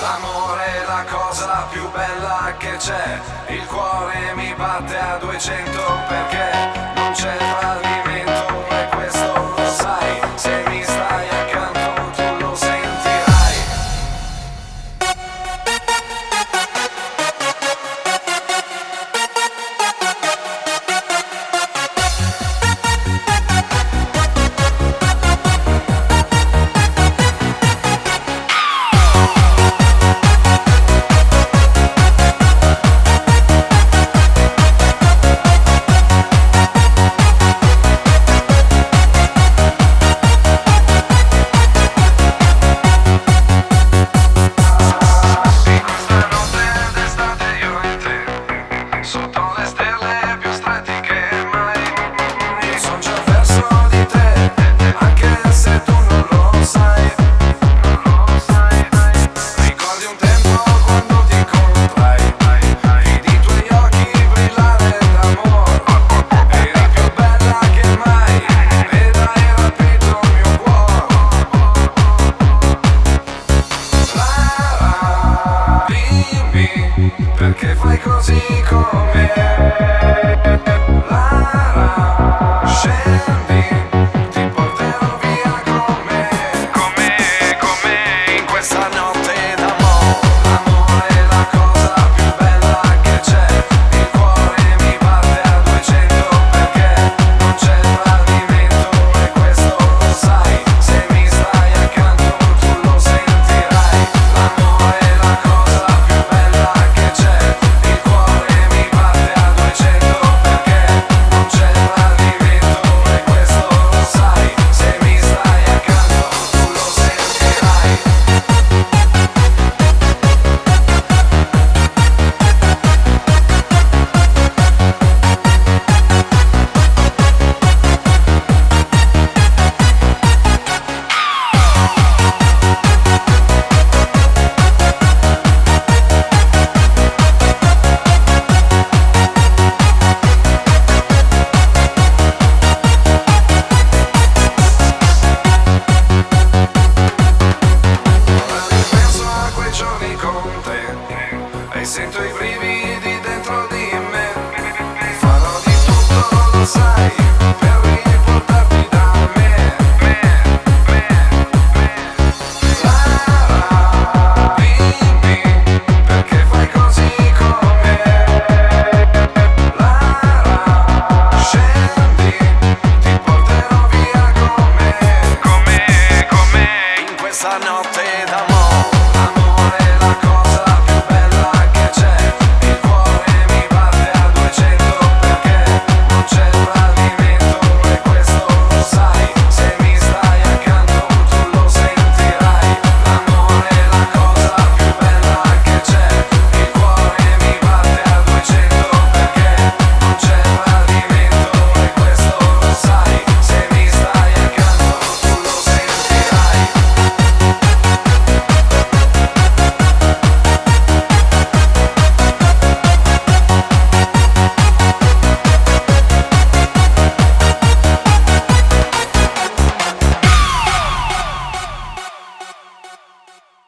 L'amore è la cosa più bella che c'è. Il cuore mi batte a 200 perché non c'è. Side.